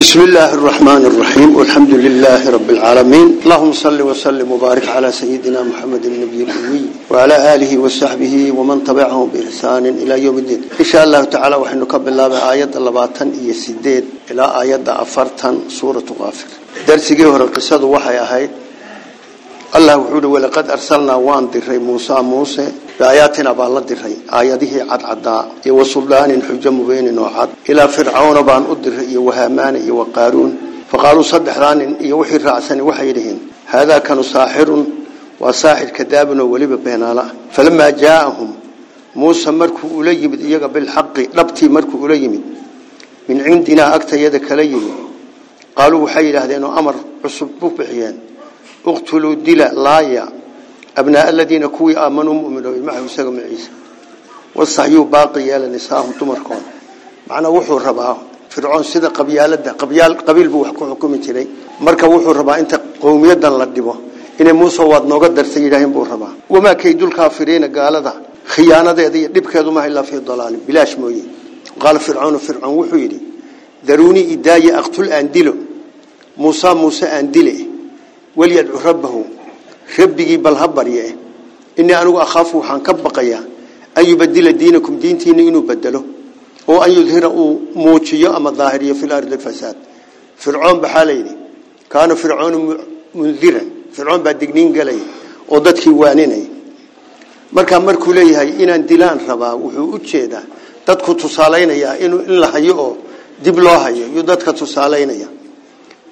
بسم الله الرحمن الرحيم والحمد لله رب العالمين اللهم صل وسلم وبارك على سيدنا محمد النبي الأمي وعلى آله وصحبه ومن تبعهم بإحسان إلى يوم الدين إن شاء الله تعالى وحن نكبر الله بآيات اللباطن إيا سيدين إلى آيات أفرتن سورة غافر درسي جوهر القصة وحيا هيد الله وحده ولقد أرسلنا وان دري موسى موسى بآياتنا بالله دري آياته عد عدا وسلطان حجة مبين وعد إلى فرعون بان أدري وهامان وقارون فقالوا صدح ران يوحي يوحي وحيدهن هذا كان ساحر وساحر كذاب ولب الله فلما جاءهم موسى مركو أليم إيقا بالحق لبتي مركو أليم من عندنا أكتا يدك ليم قالوا حي هذين أمر عصبوك بحيان اقتلوا دلا لايا أبناء الذين كوي آمنوا مؤمنوا معه يساقوا من عيسى والصحيو باقي يالا نساهم تمركون معنا وحو الرباه فرعون سيدا قبيالة ده قبيال قبيل بو حكم حكم تري مركا وحو الرباه انت قومية دان لدبو إن موسى واد نوغد در سيداهم بو الرباه وما كيدو الكافرين قال ذا خيانة ده دي ربك يدو ما إلا في الضلال بلاش موي قال فرعون فرعون وحو يري ذروني إداية أقتل أندلو موسى موسى أندله walyadcu rabbahu rabbigii balha barye inii anigu akhaafu waxaan ka baqayaa an yubadila diinakum diintiina inuu bedelo oo an yudhira uu muujiyo ama daahiriyo fi lardi fasaad fircoon baxaa layidhi kaana fircoonu mundiran fircoon baa digniin galay oo dadkii waaninay markaa markuu leeyahay inaan dilaan rabaa wuxuu u jeedaa dadku tusaalaynayaa in la hayo dib loo hayo yuu dadka tusaalaynaya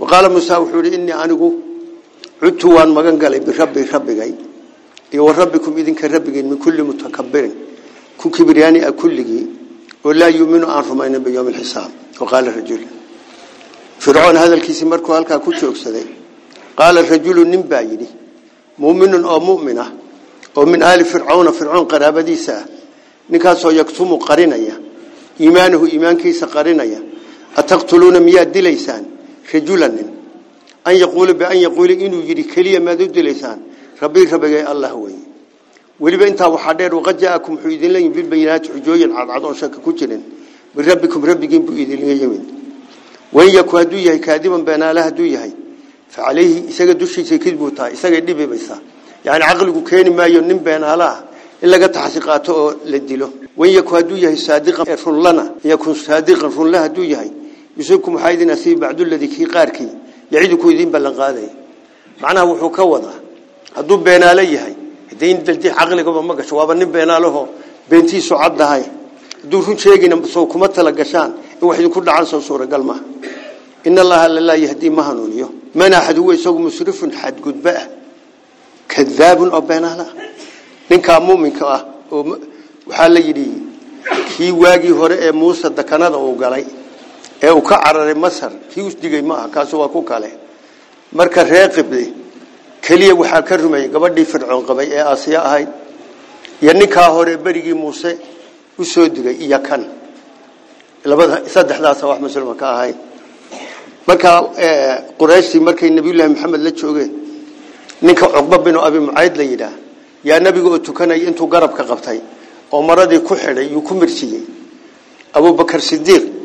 waqaala muuse wuxuu ihi inii anigu عدتوا وان مغان قال بربي ربي يو ربكم إذن كربي من كل متكبر ككبرياني أكلي ولا يؤمنوا أنفمين بيوم الحساب وقال الرجل فرعون هذا الكيس مركو هالكا كتو أكسدي قال الرجل نمبايني مؤمن أو مؤمنة أو من آل فرعون فرعون قرابة ديسا نكاسو يكتم قرنية إيمانه إيمان كيس قرنية أتقتلون مياد ديليسان رجولا نمبايني أن يقول بأن يقول إنه يجري كليا ما ذو لسان ربي ربي الله هو ولبا انت وحدير وقد جاءكم حيدين لين بالبينات حجويا عاد عضون شك كجرين من ربكم ربكم بيدين يمين وإن يكو هدو يهي كاذبا بأنا لا هدو يهي فعليه إساق دوشي سيكذبو تا إساق ديبي بيسا يعني عقلك كين ما ينم بأنا لا إلا قد تحسيقاته للدلو وإن يكو هدو يهي صادقا رن لنا يكون صادقا رن لها هدو يهي يسوكم حيدين أسيب بعد الذي كي قاركي yaciidinku idiin ballan qaaday macnaha wuxuu ka wadaa hadduu beenaalo yahay hadee in daldi caqligaba ma gasho waaba nin beenaalaho beentiisu caddahay hadduu run sheegayna soo kuma tala gashaan in wax idinku dhacaan soo suuragal maaha in allaha lalaa yahdii ma hanuuniyo man axad huwa isagu musrifun xadgudba ah kadaabun oo beenaala ah. ninkaa muuminka ah oo waxaa la yidhi kii waagii hore ee muuse dakanada uu galay ee uu ka cararay masar kii usdigay maaha kaasu waa ku kale marka reer qibli keliya ka rumeeyey gabadhii fircoon qabay ee aasiya ahayd iyo hore berigii muuse usoo digay iyo kan labada saddexdaasa wax muslima ka ahayd markaa qurayshtii markay nabiyullaahi maxamed la joogeen ninka cuqba binu abi mucayd la yidhaah yaa nabiga oo tukanaya intuu garabka qabtay oo maradii ku xidhay yuu ku mirsiiyey abuubakar sidiiq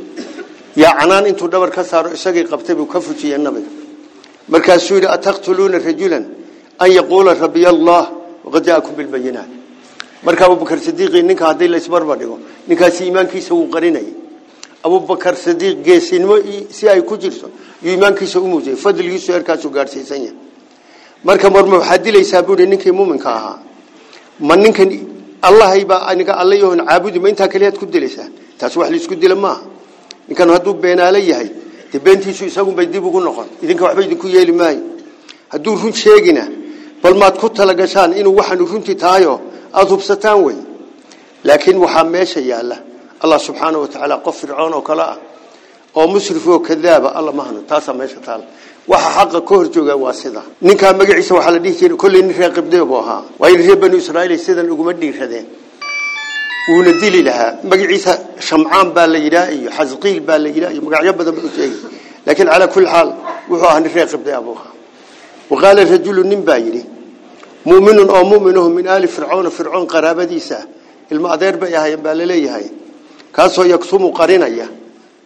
yaa canaan intuu dhabar ka saaro isagii qabtay buu ka fujiyey nabiga markaasuu yidhi ataqtuluuna rajulan an yaquula rabiya allah waqad jaakum bilbayinaat marka abubakar sidiiqii ninka haddii laisbarba dhigo ninkaasi iimaankiisa wuu qarinayay abubakar sidiiq geesinimo si ay ku jirto yuu iimaankiisa u muujiyey fadligiisu heerkaasuu gaadhsiisan yahay marka marma waxaad dilaysaa ninkii muuminka ahaa ma ninkan allahaybaa aniga alleyahon caabudi ma intaa keliyaad ku dilaysaa taas wax laisku dila maaha ninkanu hadduu beenaale yahay de beentiisu isagunbay dib ugu noqon idinka waxba idinku yeeli maayo hadduu run sheegina bal maad ku talagashaan inuu waxaanu runtii tahayo aada hubsataan wey laakiin waxaa meesha yaalla allah subxaana watacaala qof fircoon oo kale ah oo musrifoo kadaaba ah, alla mahano meesha taal waxa xaqa ka hor jooga waa sida ninkaa magaciisa waxaa la dhihi jiray nin reer qibdee ahaa waa in reer banu israaiil sidan uguma wuuna dili lahaa magaciisa shamcaan baa la yidhaah iyo xasqiil baa la yidhaah iyo magacyo badan buu sheegay laakiin calaa kulli xaal wuxuu ahaa nin reer qibday abuuha waqaala rajulu nin baa yidhi mu'minun oo mu'minuhu min aali fircoona fircoon qaraabadiisa ilmo adeer bay ahaayeen baa la leeyahay kaasoo yaksumu qarinaya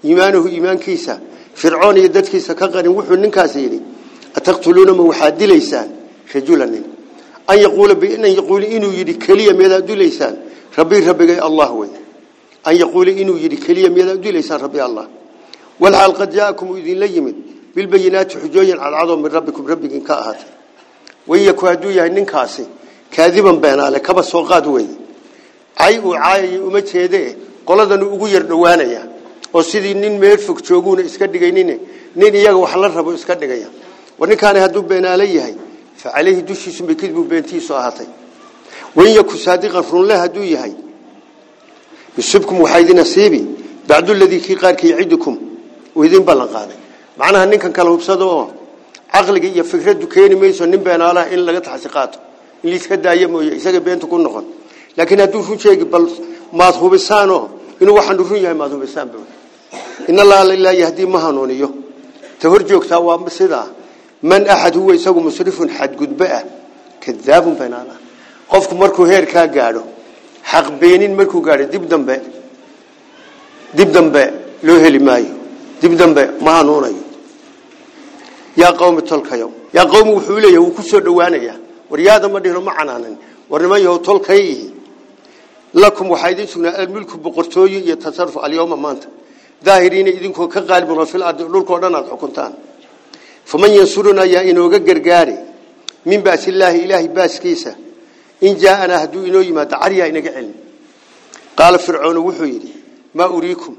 iimaanuhu iimaankiisa fircoon iyo dadkiisa ka qarin wuxuu ninkaasi yidhi ataqtuluuna ma waxaad dilaysaan rajula nin an yaquula binan yaquuli inuu yidhi keliya miyaad dilaysaan ربي ربي الله وي أن يقول إنه يري كليا ميدا دليسان ربي الله والحال قد جاءكم إذن ليمد بالبينات حجويا على العظم من ربكم ربكم كأهات ويكو هدويا إنن كاسي كاذبا بينا لكبا سوقات وي عي وعاي ومجهده قلدا نقو يردوانيا وسيدي نين ميرفك جوغونا اسكدقينين نين إياغ وحلال ربو اسكدقيا ونكان هدو بينا ليهي فعليه دوشي سنبكذب بنتي سوهاتي وإن يكن صادقا فرون لها دويهي يسبكم وحيدنا سيبي بعد الذي كي قارك يعيدكم وإذن بلنقاضي معناها نين كان كالهو بصدوه عقلك إيا فكرة دوكيني ميسو نين بينا الله إن لغت حسقاته اللي يسكد أيامه يسكد بين تكون نخون لكن هدو شو شيء بل ماذهو بسانه إنه واحد نفون يهي يعني ماذهو بسان بمن إن الله لا يهدي مهانونيه تهرجوك تاوام بسيدا من أحد هو يساق مصرف حد قد بقى كذاب بينا qofku markuu heerkaa gaadho xaqbeenin markuu gaadho dib dambe dib dambe loo heli maayo dib dambe ma hanuunayo yaa qawmi tolkayo yaa qawmi wuxuu leeyahay wuu ku soo dhowaanayaa war ma dhihno ma canaanan war lakum waxaa idin sugnaa almulku boqortooye iyo tasaruf alyawma maanta daahiriina idinkoo ka qaalibuna fil ardi dhulkao dhan aad xukuntaan faman yansuruna yaa inooga gargaari min ba'sillaahi ilaahay baaskiisa إن جاءنا هدو إنو يماد عريا إنك علم قال فرعون وحويري ما أريكم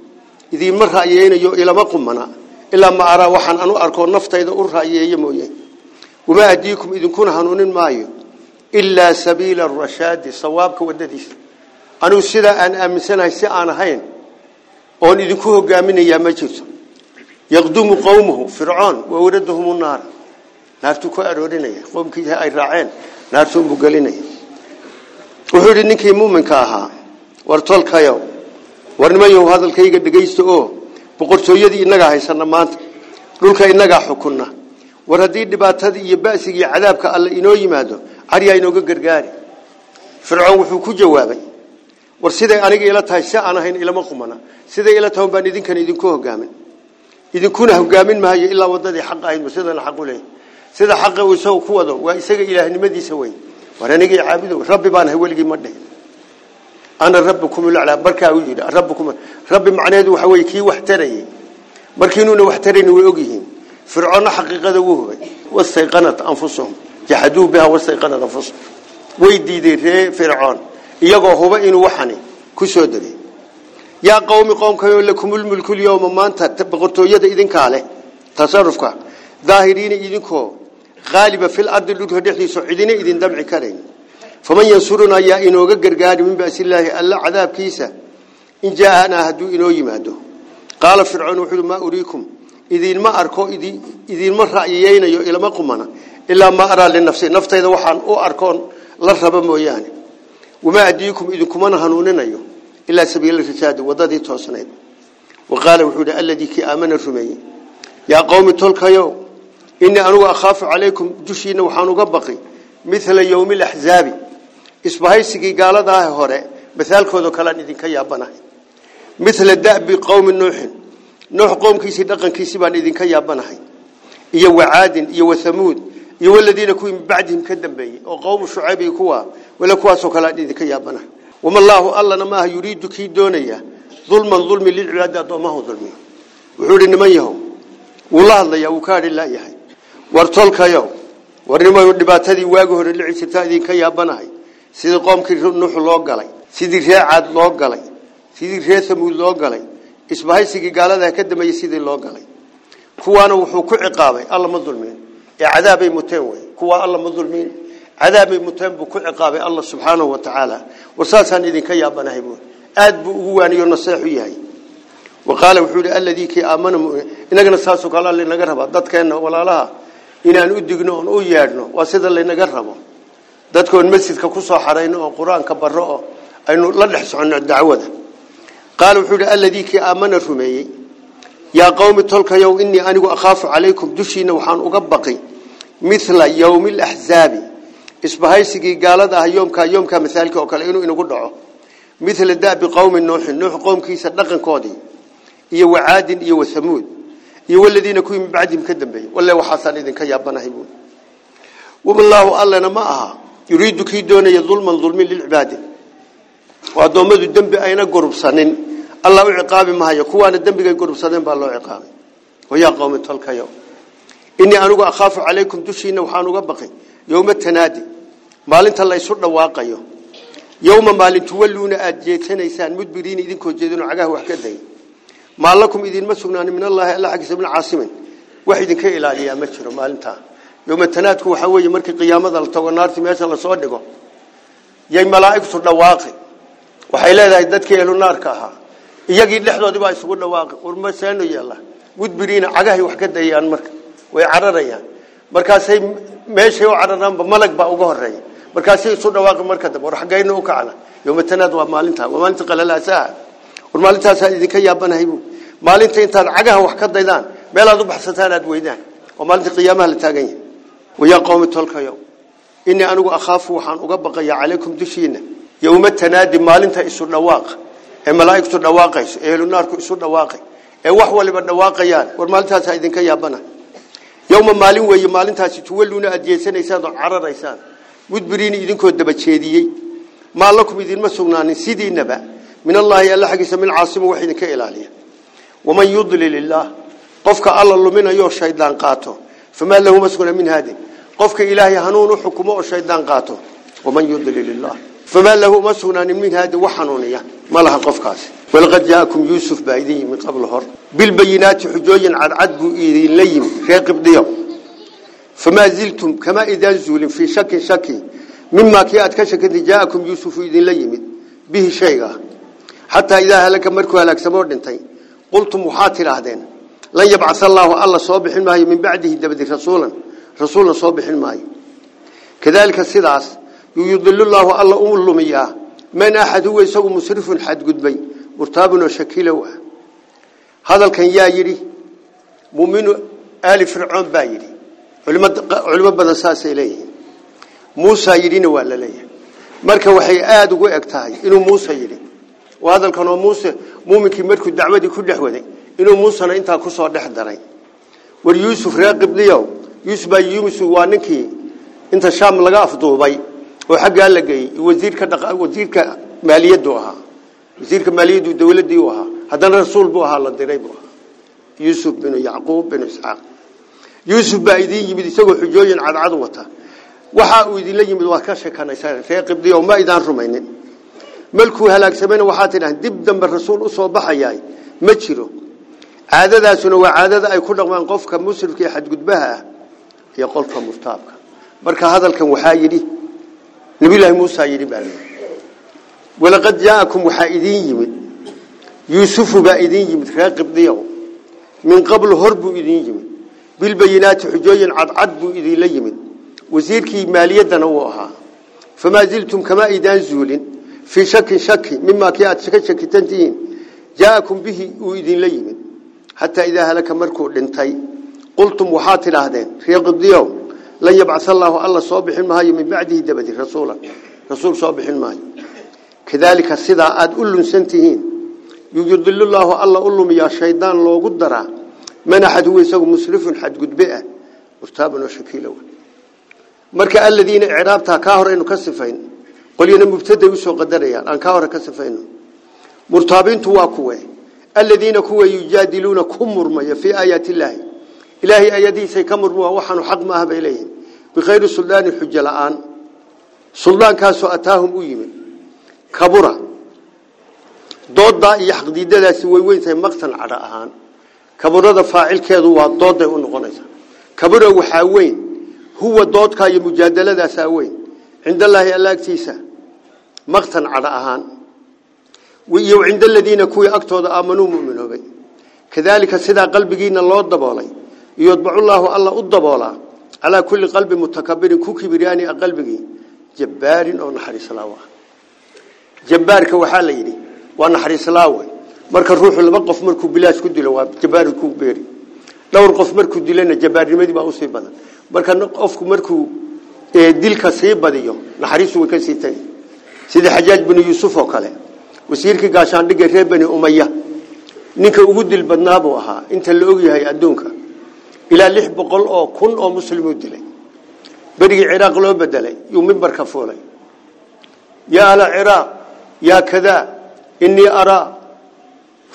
إذي مرة أيين يو إلى ما قمنا إلا ما أرى وحن أنو أركو نفط إذا أرى أيين موين وما أديكم إذن كون هنون مايو إلا سبيل الرشاد صوابك ودديس أنو سيدا أن أمسنا سيئان هين وأن إذن كوه قامنا يا مجلس يقدم قومه فرعون ووردهم النار نارتو كو أرورينا قوم كيها أي راعين نارتو مقالينا wuxuu yidhi ninkii muuminka ahaa war tolkayo war nimayow hadalkayga dhegaysta oo boqortooyadii innagaa haysana maanta dhulka innagaa xukunna war haddii dhibaatadii iyo ba'sigii cadaabka alle inoo yimaado cariyaa inooga gargaari fircoon wuxuu ku jawaabay war siday aniga ila tahay si aan ahayn ilama qumana siday ila tahay baan idinkan idinku hogaamin idinkuna hogaamin maayo ilaa wadadii xaq ahayd sidana xaq u leeyahay sida xaqa uu isagu ku wado waa isaga ilaahnimadiisa weyn waranigii caabudo rabbi baan haweligii ma dhihin ana rabbukum al-a'la barka u jira rabbukum rabbi macneedu waxa way ki wax taray markiinuna wax tarayna way ogyihiin fircoon xaqiiqada uu hubay wasayqanat anfusuhum jahadu biha wasayqanat anfusuhum way diiday fircoon iyagoo huba inuu waxani ku soo diray yaa qawmi qawmkayo lakumul mulku al-yawma maanta boqortooyada idinka leh tasarrufka daahiriina idinkoo غالبا في الأرض اللي دحدي سعدنا إذن دمع كرين فمن ينصرنا يا إنو قرقار من بأس الله ألا عذاب كيسة إن جاءنا هدو إنو يماده قال فرعون وحد ما أريكم إذن ما أركو إذن, إذن ما رأيينا إلى ما قمنا إلا ما أرى للنفس نفط إذا وحان أو أركون لرب موياني وما أديكم إذن كمانا هنوننا إلا سبيل الرشاد وضادي توسنين وقال وحود الذي كي آمن الرمي يا قوم تلك يوم ini anugu akhaafu calaykum dushiina waxaan uga baqi mila yowmi laxzaabi isbahaysigii gaaladaah hore masaalkoodo kalean idinka yaabanahay mila dabi qowmi nuuxin nuux qowmkiisii dhaqankiisii baan idinka yaabanahay iyo wacaadin iyo wathamuud iyo waladiina kuwii min bacdihim ka dambeeyey oo qowmu shucayb iyo kuwa wala kuwaasoo kale aan idinka yaabanahay wama allaahu allana maaha yuriidu kii doonaya dulman ulmi lilcibaadi addoomaha ulmiyo wuxuu ihi niman yahow wuu la hadlayaa wuu ka hadhi laayahay wartolkayo warnimo dhibaatadii waagi hore dhici jirta idinka yaabanahay sidii qoomkii nuux loo galay sidii ree caad loo galay sidii ree thamuud loo galay isbahaysigii gaaladaha ka dambeeyey sidii loo galay kuwaana wuxuu ku ciqaabay alla ma dulmiin ee cadaabay muteen wey kuwaa alla ma dulmiin cadaabay muteen buu ku ciqaabay alla subxaanahu wa tacaala warsaasaan idinka yaabanahay buui aad buu ugu waaniyo naseexu yahay waqaala wuxuu yihi alladii kii aamana inagana saasoo kale alla inaga rabaa dadkeenna walaalaha inaan u digno oon u yeedhno waa sida laynaga rabo dadkoon masjidka ku soo xarayno oon qur-aanka barro oo aynu la dhex soconno dacwada qaala wuxuu yidhi alladii kii aamana rumeeyey yaa qowmi tolkayow innii anigu akhaafu calaykum dushiinna waxaan uga baqi mila yowmi alaxzaabi isbahaysigii gaalada ah yoomkaa yoomkaa masaalka oo kale inuu inagu dhaco mila daabi qowmi nuuxin nuux qowmkiisa dhaqankoodii iyo wacaadin iyo wathamuud iyo waladiina kuwii min bacdihim ka dambeeyey walle waxaasaan idinka yaabanahay buui wamallaahu allana ma aha yuriidu kii doonaya dulman dulmin lilcibaadi oo addoommadu dembi ayna gurubsanin alla u ciqaabi mahayo kuwaana dembigay gurubsadeen baa loo ciqaabay wayaa qowmi tolkayo inii anigu akhaafu calaykum dushiinna waxaan uga baqi yowma tanaadi maalinta laysu dhawaaqayo yowma maalin tuwalluuna aad jeetanaysaan mudbiriina idinkoo jeedinoo cagaha wax ka day ما لكم إذن ما سقنان من الله إلا عجز من عاصم واحد كي إلى لي أمشر ما أنت يوم تناتك وحوي مرك قيامة التو النار تميش الله صدقه يا ملائكة الدواقي وحيلا إذا دتك إلى النار كها يجي لحظة دبا يسقون الدواقي ورما سينو يلا ودبرين عجاه وحكد يان مرك ويعرريان markaasay meeshay u cararaan malag baa uga horeeyay markaasay soo dhawaaqay marka dambe war xageeyna u kacana yoomtanaad waa maalinta maalinta qalalaasa warmaalintaasaa idinka yaabanahay buu maalinta intaad cagaha wax ka daydaan meelaad u baxsataan aad weydaan oo maalinta qiyaamaha la taagan yahay wayaa qowmi tolkayo inii anigu akhaafu waxaan uga baqayaa calaykum dushiina yowma tanaadi maalinta isu dhawaaq ee malaa'igtu dhawaaqayso ee ehlunaarku isu dhawaaqay ee wax waliba dhawaaqayaan war maalintaasaa idinka yaabanahay yowma maalin weeye maalintaasi tuwaluuna aad jeesanaysaan oo cararaysaan mudbiriini idinkoo daba jeediyey maa lakum idinma sugnaanin sidiinaba من الله يلا حقيس من عاصم وحيد كإلالية ومن يضلل الله قفك الله لمن أيوه الشيطان قاته فما له مسؤول من هذه قفك إلهي هنون حكمه الشيطان قاته ومن يضلل الله فما له مسؤول من هذه وحنونية ما لها قفكاس ولقد جاءكم يوسف بأيدي من قبل هر بالبينات حجوجا عن عدو إذن ليم خاقب ديو فما زلتم كما إذا زول في شك شك مما كيات كشك جاءكم يوسف إذن ليم به شيئا حتى إذا هلك مركو هلك سمور دنتي قلتم وحاتر هذين لن يبعث الله الله صوبح الماي من بعده دبدك رسولا رسولا صوبح الماي كذلك السلاس يضل الله الله أول لمياه من أحد هو يسوي مسرف حد قدبي مرتاب وشكيل هذا كان يايري مؤمن آل فرعون بايري علماء بدن ساس إليه موسى يرين ولا ليه مركا وحي آد وقتها إنه موسى يرين hadalkanoo muuse muuminkii markuu dacwadii ku dhex waday inuu muusena intaa kusoo dhex daray war yuusuf ree qibliyow yusufa yuusu waa ninkii inta shaam laga afduubay oo xaggaa la geeyey wasiirkawasiirka maaliyadu ahaa wasiirka maaliyadu dowladii u ahaa haddana rasuul buu ahaa la diray buu ahaa yuusuf binu yacquub binu isxaaq yuusuf baa idiin yimid isagoo xujooyin cadcad wata waxa uu idinla yimid waad ka sheekanaysaan ree qibliyow ma idaan rumaynin malkuu halaagsamayna waxaa tidhaaheen dib dambe rasuul u soo baxayaay ma jiro caadadaasuna waa caadada ay ku dhaqmaan qofka musrifka ee xadgudbaha ah iyo qolka murtaabka marka hadalkan waxaa yidhi nabiyullaahi muusaa yidhi baa lyidhi walaqad jaa'akum waxaa idiin yimid yuusufu baa idiin yimid reer qibdiyahu min qabl hor buu idiin yimid bilbayinaati xujooyin cadcad buu idiinla yimid wasiirkii maaliyaddana uu ahaa famaa ziltum kama idaan zuulin في شك شك مما كيات شك شك تنتين جاءكم به وإذن ليم حتى إذا هلك مركو لنتي قلتم وحات الهدين في قد يوم لن يبعث الله الله صابح المهاي من بعده دبدي رسولا رسول صابح المهاي كذلك السداء أد أول سنتين يجدل الله الله أول يا شيطان لو قدر من أحد هو يسوي مسرف حد قد بئه مرتاب وشكيل مرك مركا الذين إعرابتها كاهر إنه كسفين qolyana mubtaday usoo qadarayaan aan kaa hore ka sifayno murtaabiintu waa kuwe aladiina kuwa yujaadiluuna ku murmaya fii aayaati illaahi ilaahay aayadihiisay waxaanu xaq maaha bay leeyihin bikhayri suldaanin xujo la'aan suldaankaasoo ataahum u yimid kabura dooddaa iyo xaqdiidadaasi way weyntahay maqtan cadho ahaan kaburada faacilkeedu waa dooday u noqonaysaa kabura waxaa weyn huwa doodka iyo mujaadaladaasa weyn cinda allaahi maqtan cadho ahaan iyo cinda aladiina kuwii agtooda aamanuu muminoobay kadaalika sidaa qalbigiina loo daboolay yudbacullaahu alla u daboolaa calaa kulli qalbi mutakabirin ku kibiryaani a qalbigii jabbaarin oo naxariislaawa jabbaarka waxaa la yidhi waa naxariislaawe marka ruuxu laba qof markuu bilaash ku dilo waa jabbaar ku beeri dhowr qof markuu dilana jabbaarnimadii baa usii badan marka qofku markuu dilka sii badiyo naxariistu way ka sii tegi sida xajaaj binu yuusuf oo kale wasiirkii gaashaandhigga reer bani umaya ninka ugu dil buu ahaa inta la ogyahay adduunka ilaa lix boqol oo kun oo muslimuu dilay berigii ciraaq loo bedelay yuu mimbarka fuulay yaa ahla ciraaq ya kadaa inii araa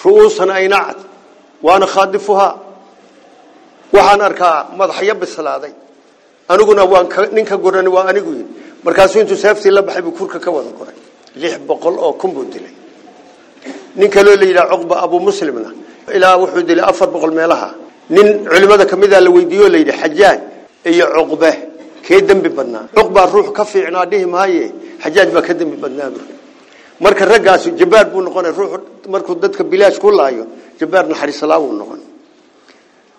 ru'uusan aynacad waana khaadifuhaa waxaan arkaa madaxyo bislaaday aniguna ninka goran waa anigu yii markaasuu intuu seeftii la baxay buu ka wada goray lix oo kun dilay nin kaloo la yidhaha cuqba abumuslimna ilaa wuxuu dilay afar meelaha nin culimada kamida ah la weydiiye o xajaaj iyo cuqbe kee dembi badnaa ruux ka fiicnaa dhihi maaye xajaaj baa ka dembi marka raggaasi jabaar buu noqona ruux markuu dadka bilaash ku laayo jabaar naxariislaa buu noqon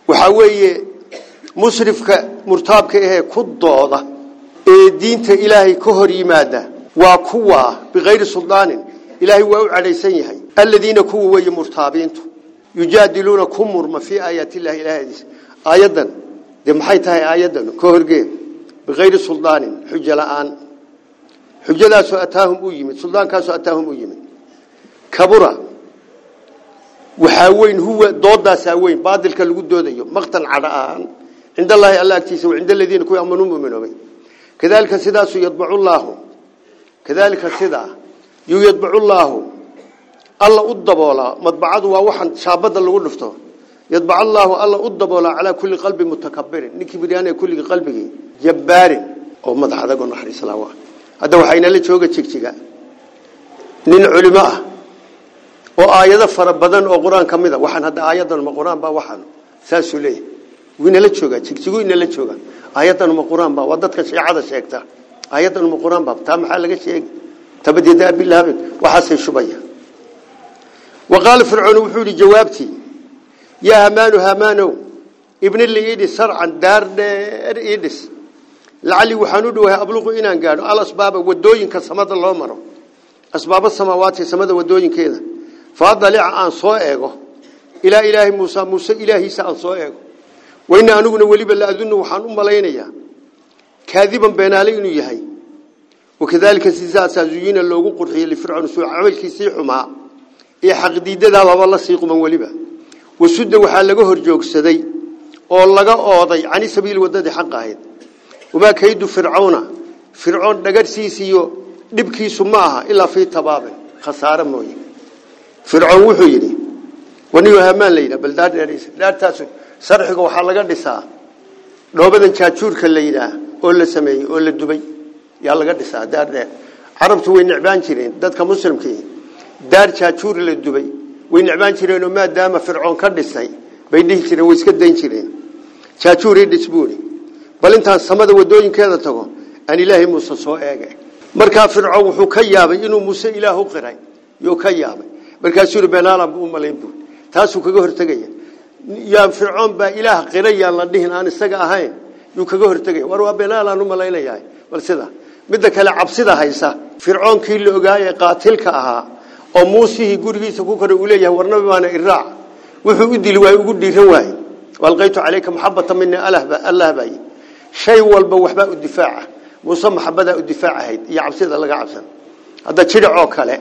waxaa weeye musrifka murtaabka ahee ku dooda ee diinta ilaahay ka hor yimaada waa kuwa bikayri suldaanin ilaahay waa u cadhaysan yahay aladiina kuwa weeye murtaabiintu yujaadiluuna ku murma fii aayaati illahi ilaahadiisa aayaddan dee maxay tahay aayaddan ka horgee bikayri suldaanin xujo la-aan xujadaasoo ataahum u yimid suldaankaasoo ataahum u yimid kabura waxaa weyn huwa doodaasaa weyn baadilka lagu doodayo maqtan cadha-aan عند الله الله أكتيس وعند الذين كوا يؤمنون منهم كذلك سدا يتبع الله كذلك سدا يتبع الله الله الضبولا مطبعه ووحن شابد لو دفتو يتبع الله الله الضبولا على كل قلب متكبر نكي بديان كل قلبه جبار او مدح ادغ نحرس الله هذا waxayna la jooga jigjiga nin culimo ah oo aayado fara badan oo quraan kamida waxan hada aayadan ma quraan ba waxan saasulee winala jooga jigjigo inala jooga ayadan ma quraan baa wadadka shiicada sheegta ayadan ma quraan baa taa maxaa laga sheegi tabadida billah waxa shubaya وقال فرعون وحولي جوابتي يا همان همان ابن اللي يدس سرعا دار يدس لعلي وحنود وها أبلغ إنا قالوا على أسباب ودوين كسماد الله مرو أسباب السماوات سماد ودوين كذا فاضل عن صائقه إلى إله موسى موسى إلهي سأن صائقه wayna aniguna weliba la adunu waxaan u malaynayaa kaadiban beenaale inuu yahay wakadaalika sisaasa zuyina loogu qurxiyey lifircoon suu camalkiisii xumaa ee xaqdiidadaababa la sii quman weliba waxaa laga horjoogsaday oo laga ooday cani sabiil wadadii xaq ahayd wamaa kaydu fircawna fircoon dhagarhsiisiiyo dhibkiisu ma aha ilaa fii tabaabin khasaare mooye fircoon wuxuu yidhi waniyuhamaan layidha bal dhaardheeraysa dhaartaasu sarxiga waxaa laga dhisaa dhoobada jaajuurka la yidhaah oo la sameeyey oo la dubay yaa laga dhisaa daardheer carabtu way necbaan jireen dadka muslimkii daar jaajuur la dubay way necbaan jireenoo maadaama fircoon ka dhisay bay dhihi jireen way iska dayn jireen jaajuurii dhis buuri bal intaan samada wadooyinkeeda tago aan ilaahay muuse soo eege markaa fircoon wuxuu ka yaabay inuu muuse ilaah u qiray yuu ka yaabay markaasuu yidhi buu u malayn buuri taasuu kaga hortegaya yaan fircoon baa ilaah qirayaan la dhihin aan isaga ahayn yuu kaga hortegay war waa beenaal aan u bal sida midda kale cabsida haysa fircoonkii la ogaayey qaatilka ahaa oo muusihii gurigiisa ku koray uu leeyahay war nabi iraac wuxuu u dili ugu dhiiran waaye walqaytu calayka maxabata mini allah baay shay walba waxbaa u difaaca muuse maxabadaa u difaacahayd iyo cabsida laga cabsan hadda jidhacoo kale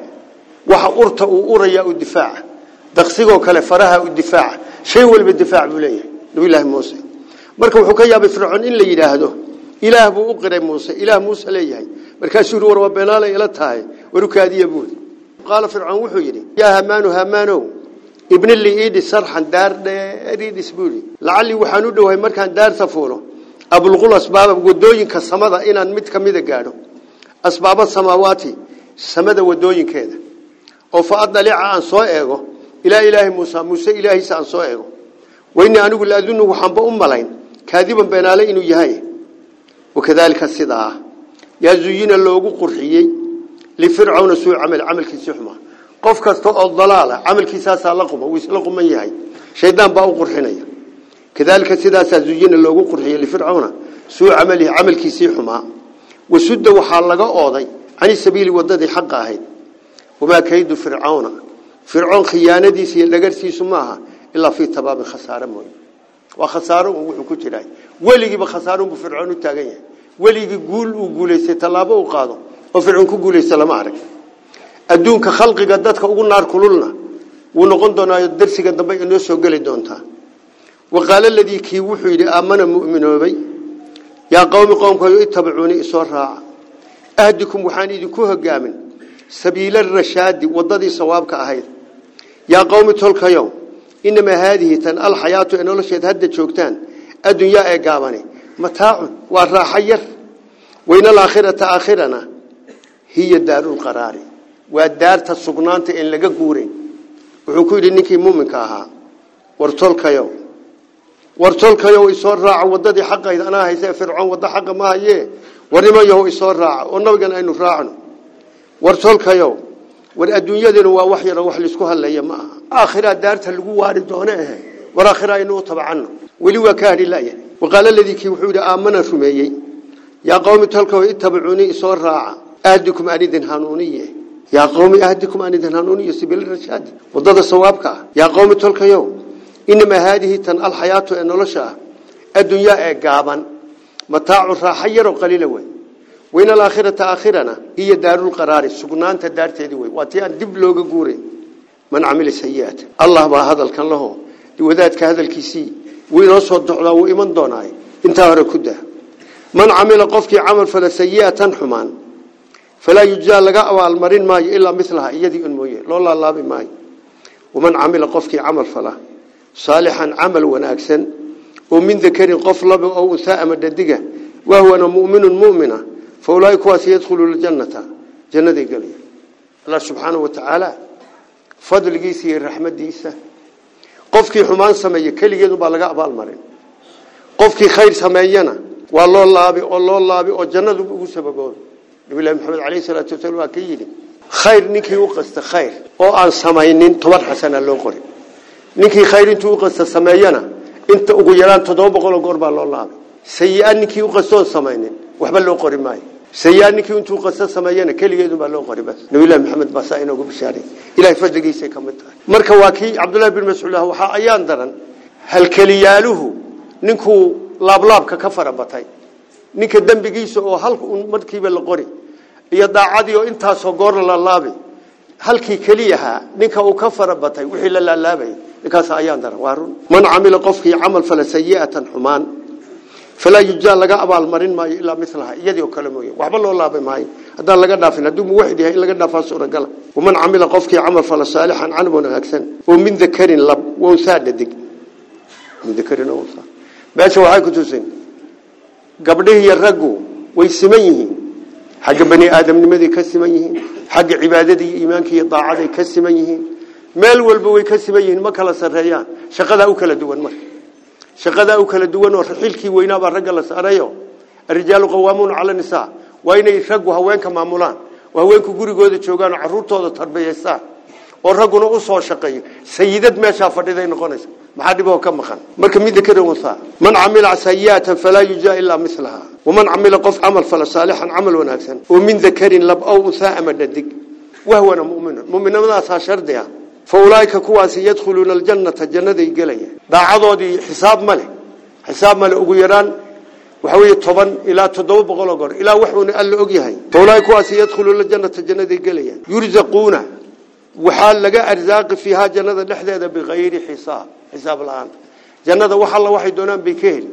waxa urta uu urayaa u difaaca daqsigoo kale faraha u difaaca shay walba difaac buu leeyahay nabilaahi muuse marka wuxuu ka yaabay fircoon in la yidhaahdo ilaah buu u qiray muuse ilaah muuse leeyahay markaasuu yidhi war waa beenaalay ila tahay warukaadiya buud qaala fircoon wuxuu yidhi yaa hamaanu hamaanow ibni li iidhi sarxan daar dheer iidhis buu yidhi lacallii waxaan u dhowahay markaan daarta fuulo abluqul asbaaba wadooyinka samada inaan mid ka mida gaadho asbaaba samada wadooyinkeeda ilaa ilaahi muusa muuse ilaahiisa aan soo eego wainii anigu laadunu waxaanba u malayn kaadiban beenaale inuu yahay wakadaalika sidaa yaa zuyina loogu qurxiyey lifircawna suu camal camalkiisii xuma qof kasta oo dalaala camalkiisaasaa la quma wuu isla quman yahay shaydaan baa u qurxinaya kadaalika sidaasaa zuyina loogu qurxiyey lifircawna suu camalihi camalkiisii xumaa wasudda waxaa laga ooday cani sabiili wadadii xaqa ahayd wamaa kaydu fircawna fircoon khiyaanadiisa iyo dhagarhtiisu maaha ilaa fii tabaabin khasaare mooy waa khasaaro un wuxuu ku jiraa weligiiba khasaarounbuu fircoon u taagan yahay weligii guul uu guulaystay tallaabo u qaado oo fircoon ku guulaysta lama arag adduunka khalqiga dadka ugu naar kululna wuu noqon doonaayo darsiga dambe inoo soo geli doontaa wa qaala aladii kii wuxuu yidhi aamana mu'minoobay yaa qowmi qoomkayo itabicuuni isoo raaca ahdikum waxaan idinku hogaamin sabiila arashaadi waddadii sawaabka ahayd yaa qowmi tolkayow inamaa haadihi tan alxayaatu ee nolosheed hadda joogtaan addunyaa ee gaabani mataacun waa raaxa yar wayna alaakhirata aakhirana hiya daarulqaraari waa daarta sugnaanta en laga guurin wuxuu ku yidhi ninkii muuminka ahaa war tolkayow war tolkayow isoo raaca waddadii xaqayda anaa hayse fircoon waddo xaqa ma haye war niman yahow isoo raaca oo nabigan aynu raacno war tolkayow war adduunyadana waa wax yaroo wax laisku hadlaya ma aha daarta lagu waari doone eh. ahe war aakhiraa inuu tabcano weli waa ka hadhi laya waqaala wuxuu yidhi aamana rumeeyey yaa qawmi tolkow ittabicuunii isoo raaca ahdikum anidin hanuuniye eh. yaa qawmi ahdikum anidin hanuuniye sibil rashaadi waddada sawaabka ah yaa qawmi tolkayow inamaa haadihi tan alxayaatu ee nolosha ah ee gaaban mataacu raaxa qaliila wey وإن الآخرة آخرنا هي دار القرار سجنان تدار تدوي واتيان دب لوجا جوري من عمل السيئات الله ما هذا الكن له لوذات كهذا الكيسي وين أصوت على وإيمان دوناي انتهى كده من عمل قفك عمل فلا سيئة حمان فلا يجزى لقاء والمرين ماي إلا مثلها يدي أنموية لولا الله بماي ومن عمل قفك عمل فلا صالحا عمل وناكسا ومن ذكر قفل أو أثاء مددقة وهو أنا مؤمن مؤمنة فولاي كواس يدخلوا الجنة جنة قليل الله سبحانه وتعالى فضل جيسي الرحمة ديسة قفكي حمان سمية كل جدو بلغاء بالمرين قفكي خير سمينا والله الله بي والله الله بي وجنة بقول نبي الله محمد عليه الصلاة والسلام وكيلي خير نكي وقست خير oo aan samaynin toban xasana loo qorin ninkii khayr intuu u qasta sameeyana inta ugu yaraan 700 goor baa loo laabay sayi ninkii u qasto samaynin waxba loo qorin maayo sayaa ninkii intuu qasa sameeyana keligeedunbaa loo qori bas nabilahi maxamed baa saa inoogu bishaaray ilahay fadligiisay ka ah. marka waa kii bin mascuud ah ayaan daran halkeliyaaluhu ninkuu laablaabka ka fara ninka dembigiisa oo hal un markiiba la qori iyo daacadii oo intaasoo goorna la laabi halkii keliyahaa ninka uu ka fara wixii la laalaabay ninkaas ayaan daran waa man camila qofkii camal fala sayiatan falaa yujaa laga abaalmarin maayo ilaa milaha iyadii oo kale mooye waxba loo laabi maayo haddaan laga dhaafin hadduu muwaxid yahay in laga dhaafaa suuragala waman camila qofkii camal fala saalixan camal wanaagsan oo min dakarin lab waunsaa dhadig min dakarin waunsaa meesha waxay ku tusin gabdhihii iyo raggu way siman yihiin xagga bani aadamnimadii ka siman yihiin xagga cibaadadii iimaankii iyo daacaday ka siman yihiin meel walba way ka siman yihiin ma kala sarreeyaan shaqadaa u kala duwan marka shaqada uu kala duwan oo raxiilkii ba rag la saarayo arijaalu qawaamuuna cala nisaa waa inay raggu haweenka maamulaan wa haweenku gurigooda joogaan oo caruurtooda tarbiyaystaan oo raguna u soo shaqeeyo sayidad meesha fadhiday noqonaysa maxaa dhiboo ka maqan marka mid ka dhawantaa man camila asayata fala yujaa ilaa milaha waman camila qof camal fala saalixan camal wanaagsan oo min dakarin lab ow unhaa ama dhadig wahwana mu'min muminnimadaasaa shardi فأولئك كواس يدخلون الجنة جنة يقلية داعضوا دي حساب ملك حساب ملك أغيران وحوية طبان إلى تدوب بغلقر إلى وحون ألا أغيهي فأولئك كواس يدخلون الجنة جنة يقلية يرزقون وحال لقى أرزاق فيها جنة لحدة بغير حساب حساب الآن جنة وحال الله واحد دونان بكهل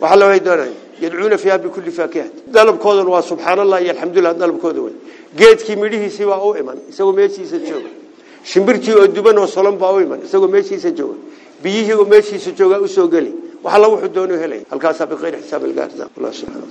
وحال الله واحد دونان يدعون فيها بكل فاكهة دلب كودن وسبحان الله الحمد لله دلب كودن جيت كي مريه سوى أؤمن سوى ميسي ستشوف shimbirtii oo duban oo solan baa u iman isagoo meeshiisa jooga biyihii oo meeshiisa jooga usoo geli waxa lagu xudoonu helay halkaas biqeyr xisaab al-gaar wallahu subhanahu